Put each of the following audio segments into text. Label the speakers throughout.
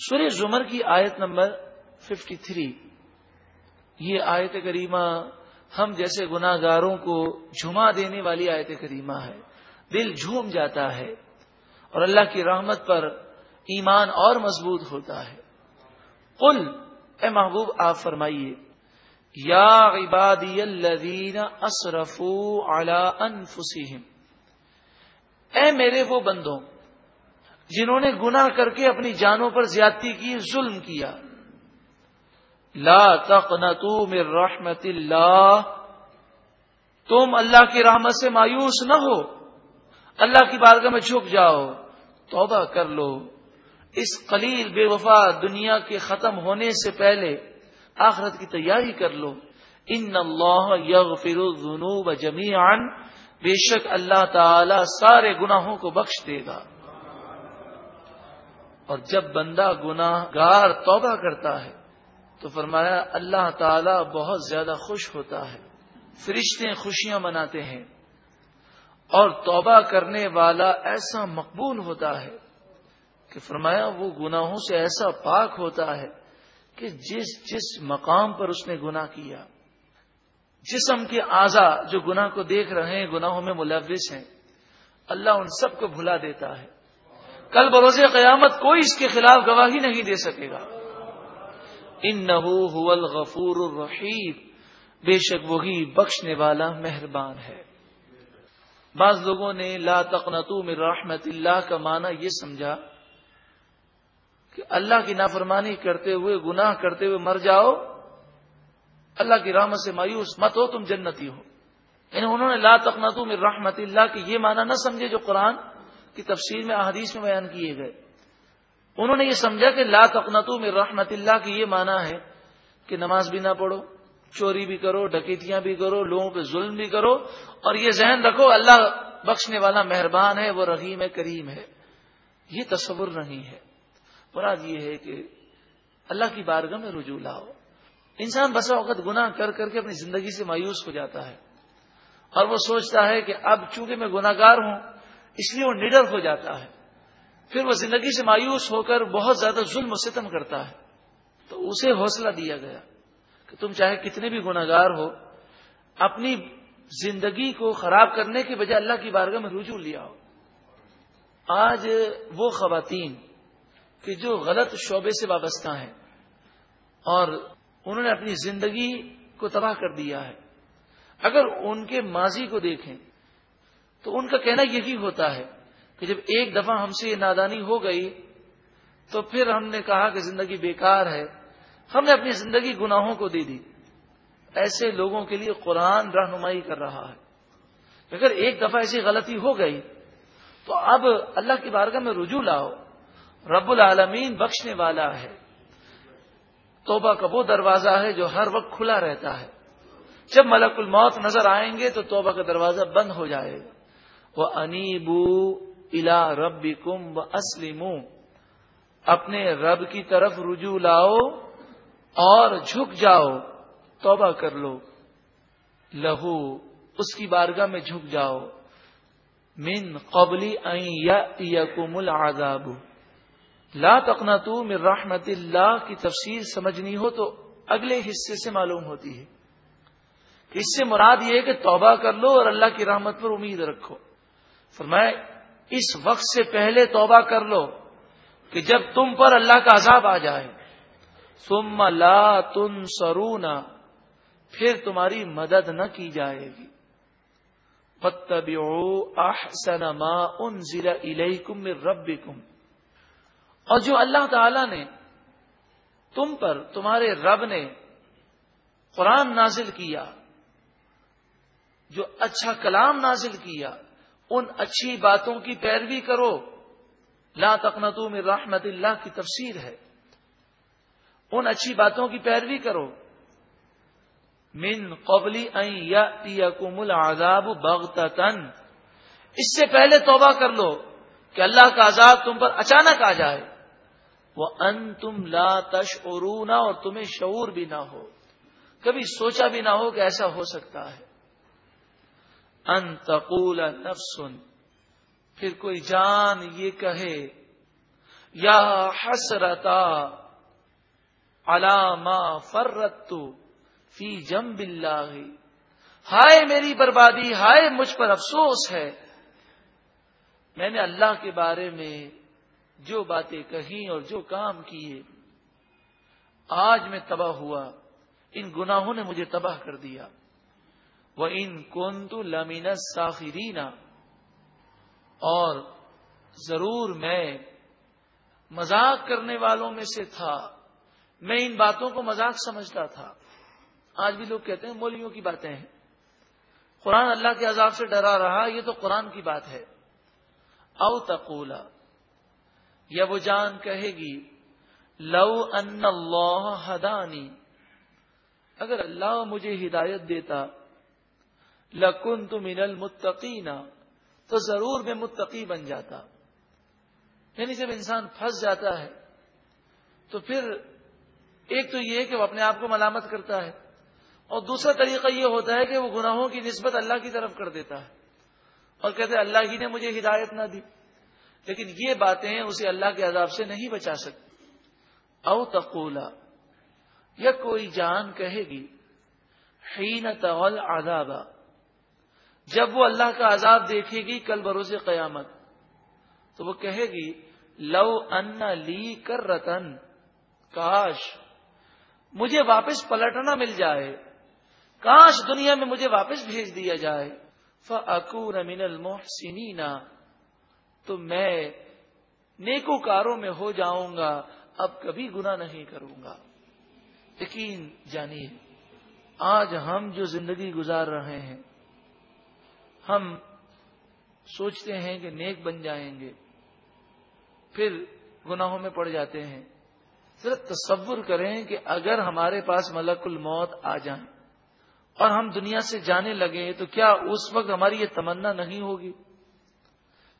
Speaker 1: سورہ زمر کی آیت نمبر 53 یہ آیت کریمہ ہم جیسے گناگاروں کو جھما دینے والی آیت کریمہ ہے۔ دل جھوم جاتا ہے اور اللہ کی رحمت پر ایمان اور مضبوط ہوتا ہے۔ قل، اے محبوب، آپ فرمائیے، یا عبادی الذین اسرفوا علی انفسہم۔ اے میرے وہ بندوں جنہوں نے گناہ کر کے اپنی جانوں پر زیادتی کی، ظلم کیا۔ لا تقنطوا من رحمت اللہ۔ تم اللہ کی رحمت سے مایوس نہ ہو۔ اللہ کی بارگاہ میں جھک جاؤ۔ توبہ کر لو۔ اس قلیل بے وفا دنیا کے ختم ہونے سے پہلے آخرت کی تیاری کر لو۔ ان اللہ یغفر الذنوب جميعا بے شک اللہ تعالی سارے گناہوں کو بخش دے گا۔ اور جب بندہ گناہ گار توبہ کرتا ہے تو فرمایا اللہ تعالی بہت زیادہ خوش ہوتا ہے، فرشتے خوشیاں مناتے ہیں اور توبہ کرنے والا ایسا مقبول ہوتا ہے کہ فرمایا وہ گناہوں سے ایسا پاک ہوتا ہے کہ جس جس مقام پر اس نے گناہ کیا، جسم کے اعضا جو گناہ کو دیکھ رہے ہیں، گناہوں میں ملوث ہیں، اللہ ان سب کو بھلا دیتا ہے۔ کل بروز قیامت کوئی اس کے خلاف گواہی نہیں دے سکے گا۔ ان نہ الغفور الرحیم۔ بے شک وہی بخشنے والا مہربان ہے۔ بعض لوگوں نے لا تقنتو من رحمت اللہ کا معنی یہ سمجھا کہ اللہ کی نافرمانی کرتے ہوئے، گناہ کرتے ہوئے مر جاؤ۔ اللہ کی رحمت سے مایوس مت ہو، تم جنتی ہو۔ یعنی انہوں نے لا تقنتو من رحمت اللہ کی یہ معنی نہ سمجھے جو قرآن کی تفصیل میں احادیث میں بیان کیے گئے۔ انہوں نے یہ سمجھا کہ لا تقنتو میں رحمت اللہ کی یہ معنی ہے کہ نماز بھی نہ پڑھو، چوری بھی کرو، ڈکیتیاں بھی کرو، لوگوں پہ ظلم بھی کرو اور یہ ذہن رکھو اللہ بخشنے والا مہربان ہے، وہ رحیم ہے، کریم ہے۔ یہ تصور نہیں ہے۔ مراد یہ ہے کہ اللہ کی بارگاہ میں رجوع لاؤ۔ انسان بسا اوقات گناہ کر کر کے اپنی زندگی سے مایوس ہو جاتا ہے اور وہ سوچتا ہے کہ اب چونکہ میں گناگار ہوں اس لیے وہ نڈر ہو جاتا ہے۔ پھر وہ زندگی سے مایوس ہو کر بہت زیادہ ظلم و ستم کرتا ہے۔ تو اسے حوصلہ دیا گیا کہ تم چاہے کتنے بھی گناگار ہو، اپنی زندگی کو خراب کرنے کے بجائے اللہ کی بارگاہ میں رجوع لیا ہو۔ آج وہ خواتین کہ جو غلط شعبے سے وابستہ ہیں اور انہوں نے اپنی زندگی کو تباہ کر دیا ہے۔ اگر ان کے ماضی کو دیکھیں تو ان کا کہنا یہی ہوتا ہے کہ جب ایک دفعہ ہم سے یہ نادانی ہو گئی، تو پھر ہم نے کہا کہ زندگی بیکار ہے۔ ہم نے اپنی زندگی گناہوں کو دے دی۔ ایسے لوگوں کے لیے قرآن رہنمائی کر رہا ہے۔ اگر ایک دفعہ ایسی غلطی ہو گئی، تو اب اللہ کی بارگاہ میں رجوع لاؤ۔ رب العالمین بخشنے والا ہے۔ توبہ کا وہ دروازہ ہے جو ہر وقت کھلا رہتا ہے۔ جب ملک الموت نظر آئیں گے، تو توبہ کا دروازہ بند ہو جائے گا۔ وہ انیبو الا رب کم و اسلم اپنے رب کی طرف رجوع لاؤ اور جھک جاؤ، توبہ کر لو۔ لہو، اس کی بارگاہ میں جھک جاؤ۔ من قبلی یقم العذاب۔ لا تقنا تو من رحمت اللہ کی تفسیر سمجھنی ہو تو اگلے حصے سے معلوم ہوتی ہے۔ اس سے مراد یہ ہے کہ توبہ کر لو اور اللہ کی رحمت پر امید رکھو۔ فرمائے اس وقت سے پہلے توبہ کر لو کہ جب تم پر اللہ کا عذاب آ جائے۔ ثم لا تن سرونا پھر تمہاری مدد نہ کی جائے گی۔ احسن ما انزل الیکم من ربکم۔ اور جو اللہ تعالی نے تم پر، تمہارے رب نے قرآن نازل کیا، جو اچھا کلام نازل کیا ان اچھی باتوں کی پیروی کرو۔ لا تقنتو من رحمت اللہ کی تفسیر ہے۔ ان اچھی باتوں کی پیروی کرو۔ من قبلی یاتیکم العذاب بغتتن اس سے پہلے توبہ کر لو کہ اللہ کا عذاب تم پر اچانک آ جائے۔ وہ ان تم لا تش اور تمہیں شعور بھی نہ ہو۔ کبھی سوچا بھی نہ ہو کہ ایسا ہو سکتا ہے۔ ان تقول نفس پھر کوئی جان یہ کہے، یا حسرتا علامہ فرت فی جم بلّہ ہائے میری بربادی، ہائے مجھ پر افسوس ہے۔ میں نے اللہ کے بارے میں جو باتیں کہی اور جو کام کیے، آج میں تباہ ہوا۔ ان گناہوں نے مجھے تباہ کر دیا۔ وہ ان کون تو لمین ساخرینا اور ضرور میں مذاق کرنے والوں میں سے تھا۔ میں ان باتوں کو مذاق سمجھتا تھا۔ آج بھی لوگ کہتے ہیں مولویوں کی باتیں ہیں۔ قرآن اللہ کے عذاب سے ڈرا رہا، یہ تو قرآن کی بات ہے۔ او تقولا، یا وہ جان کہے گی، لو ان اللہ ہدانی۔ اگر اللہ مجھے ہدایت دیتا لکن تو من المتقین تو ضرور میں متقی بن جاتا۔ یعنی جب انسان پھنس جاتا ہے، تو پھر ایک تو یہ کہ وہ اپنے آپ کو ملامت کرتا ہے، اور دوسرا طریقہ یہ ہوتا ہے کہ وہ گناہوں کی نسبت اللہ کی طرف کر دیتا ہے، اور کہتے ہیں اللہ ہی نے مجھے ہدایت نہ دی۔ لیکن یہ باتیں اسے اللہ کے عذاب سے نہیں بچا سکتی۔ او تقولا، یا کوئی جان کہے گی حین طول عذاب جب وہ اللہ کا عذاب دیکھے گی کل بروز قیامت، تو وہ کہے گی، لو ان لی کر رتن کاش مجھے واپس پلٹنا مل جائے، کاش دنیا میں مجھے واپس بھیج دیا جائے۔ فکور من المحسنین، تو میں نیکو کاروں میں ہو جاؤں گا، اب کبھی گنا نہیں کروں گا۔ یقین جانیے، آج ہم جو زندگی گزار رہے ہیں ہم سوچتے ہیں کہ نیک بن جائیں گے، پھر گناہوں میں پڑ جاتے ہیں۔ صرف تصور کریں کہ اگر ہمارے پاس ملک الموت آ جائیں اور ہم دنیا سے جانے لگے تو کیا اس وقت ہماری یہ تمنا نہیں ہوگی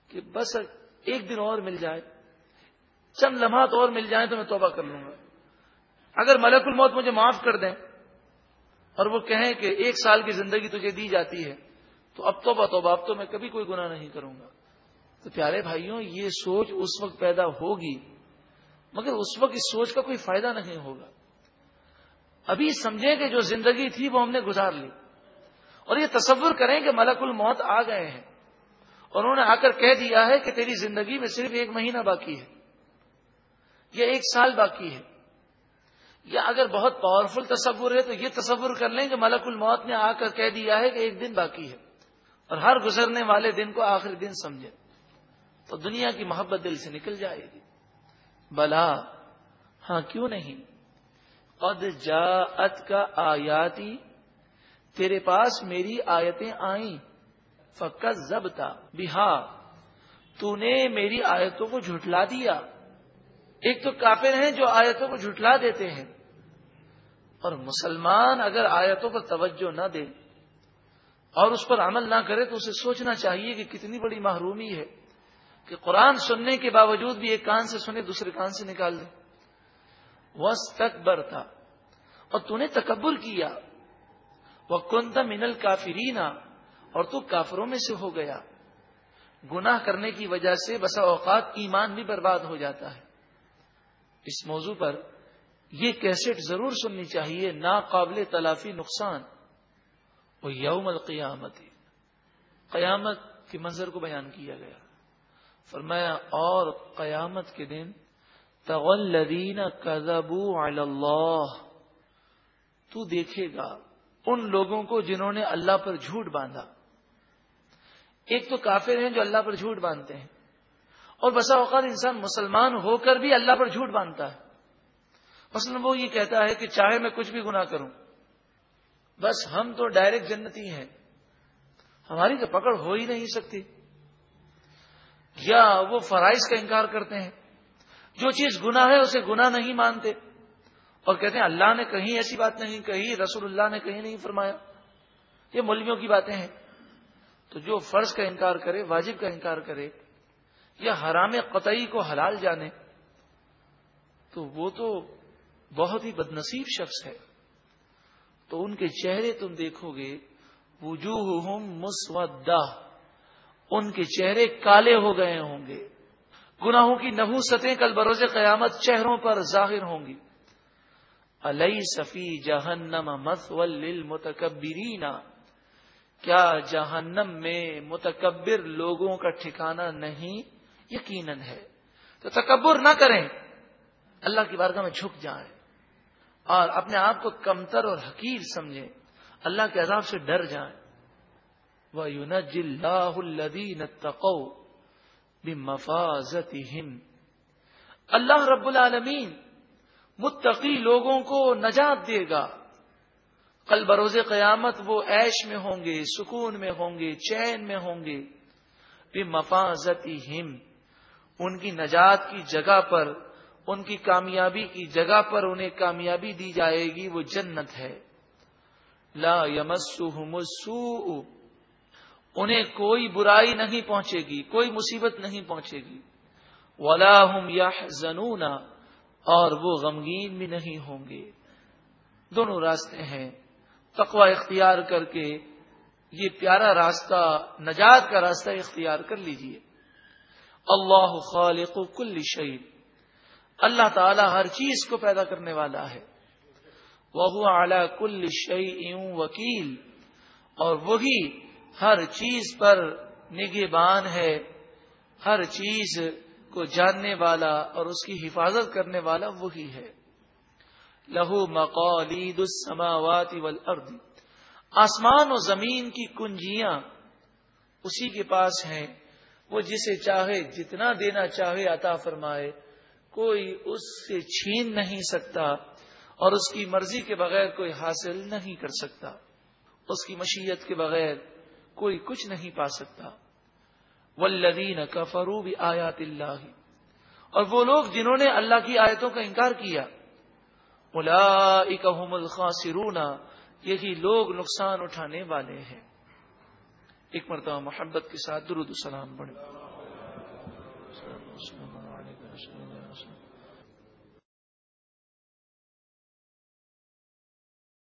Speaker 1: کہ بس ایک دن اور مل جائے، چند لمحات اور مل جائیں تو میں توبہ کر لوں گا۔ اگر ملک الموت مجھے معاف کر دیں اور وہ کہیں کہ ایک سال کی زندگی تجھے دی جاتی ہے تو اب توبہ توبہ، اب تو میں کبھی کوئی گناہ نہیں کروں گا۔ تو پیارے بھائیوں، یہ سوچ اس وقت پیدا ہوگی، مگر اس وقت اس سوچ کا کوئی فائدہ نہیں ہوگا۔ ابھی سمجھیں کہ جو زندگی تھی وہ ہم نے گزار لی۔ اور یہ تصور کریں کہ ملک الموت آ گئے ہیں۔ اور انہوں نے آ کر کہہ دیا ہے کہ تیری زندگی میں صرف ایک مہینہ باقی ہے، یا ایک سال باقی ہے، یا اگر بہت پاورفل تصور ہے تو یہ تصور کر لیں کہ ملک الموت نے آ کر کہہ دیا ہے کہ ایک دن باقی ہے۔ اور ہر گزرنے والے دن کو آخری دن سمجھے تو دنیا کی محبت دل سے نکل جائے گی۔ بلا ہاں کیوں نہیں؟ قد جاءت کا آیاتی، تیرے پاس میری آیتیں آئیں فقط زبتا بہا تو نے میری آیتوں کو جھٹلا دیا۔ ایک تو کافر ہیں جو آیتوں کو جھٹلا دیتے ہیں، اور مسلمان اگر آیتوں پر توجہ نہ دے اور اس پر عمل نہ کرے تو اسے سوچنا چاہیے کہ کتنی بڑی محرومی ہے کہ قرآن سننے کے باوجود بھی ایک کان سے سنے دوسرے کان سے نکال دے۔ وس تک تھا اور تو نے تکبر کیا۔ وہ کنتا منل کافرینا اور تو کافروں میں سے ہو گیا۔ گناہ کرنے کی وجہ سے بسا اوقات ایمان بھی برباد ہو جاتا ہے۔ اس موضوع پر یہ کیسٹ ضرور سننی چاہیے، ناقابل تلافی نقصان۔ وہ یوم القیامت۔ قیامت کے منظر کو بیان کیا گیا۔ فرمایا، اور قیامت کے دن تغلدین کذبو اللہ۔ تو دیکھے گا ان لوگوں کو جنہوں نے اللہ پر جھوٹ باندھا۔ ایک تو کافر ہیں جو اللہ پر جھوٹ باندھتے ہیں۔ اور بسا اوقات انسان مسلمان ہو کر بھی اللہ پر جھوٹ باندھتا ہے۔ مثلا وہ یہ کہتا ہے کہ چاہے میں کچھ بھی گنا کروں۔ بس ہم تو ڈائریکٹ جنتی ہیں۔ ہماری تو پکڑ ہو ہی نہیں سکتی۔ یا وہ فرائض کا انکار کرتے ہیں۔ جو چیز گنا ہے اسے گنا نہیں مانتے۔ اور کہتے ہیں اللہ نے کہیں ایسی بات نہیں کہی، رسول اللہ نے کہیں نہیں فرمایا۔ یہ مولویوں کی باتیں ہیں۔ تو جو فرض کا انکار کرے، واجب کا انکار کرے، یا حرام قطعی کو حلال جانے، تو وہ تو بہت ہی بدنصیب شخص ہے۔ تو ان کے چہرے تم دیکھو گے وجوہ مسودہ۔ ان کے چہرے کالے ہو گئے ہوں گے۔ گناہوں کی نحوستیں کل بروز قیامت چہروں پر ظاہر ہوں گی۔ علیہ صفی جہنم مسول متکبرین کیا جہنم میں متکبر لوگوں کا ٹھکانہ نہیں؟ یقیناً ہے۔ تو تکبر نہ کریں۔ اللہ کی بارگاہ میں جھک جائیں۔ اور اپنے آپ کو کمتر اور حقیر سمجھیں۔ اللہ کے عذاب سے ڈر جائیں۔ وہ یون جلدین تقو مفاظت اللہ رب العالمین متقی لوگوں کو نجات دے گا۔ کل بروز قیامت وہ ایش میں ہوں گے، سکون میں ہوں گے، چین میں ہوں گے۔ بھی مفاظتی ہم ان کی نجات کی جگہ پر ان کی کامیابی کی جگہ پر انہیں کامیابی دی جائے گی، وہ جنت ہے۔ لا یمسو انہیں کوئی برائی نہیں پہنچے گی، کوئی مصیبت نہیں پہنچے گی۔ ولا ہم یا اور وہ غمگین بھی نہیں ہوں گے۔ دونوں راستے ہیں۔ تقوی اختیار کر کے یہ پیارا راستہ، نجات کا راستہ اختیار کر لیجیے۔ اللہ خالق کل شعیب اللہ تعالی ہر چیز کو پیدا کرنے والا ہے۔ وہ اعلی کل شعی وکیل اور وہی ہر چیز پر نگہبان ہے۔ ہر چیز کو جاننے والا اور اس کی حفاظت کرنے والا وہی ہے۔ لہو مقالید السماوات والارض آسمان و زمین کی کنجیاں اسی کے پاس ہیں۔ وہ جسے چاہے جتنا دینا چاہے عطا فرمائے۔ کوئی اس سے چھین نہیں سکتا اور اس کی مرضی کے بغیر کوئی حاصل نہیں کر سکتا۔ اس کی مشیت کے بغیر کوئی کچھ نہیں پا سکتا۔ ولدین کا فروب آیات اللہ اور وہ لوگ جنہوں نے اللہ کی آیتوں کا انکار کیا۔ اکم الخاصرون یہی لوگ نقصان اٹھانے والے ہیں۔ ایک مرتبہ محبت کے ساتھ درود السلام بڑھے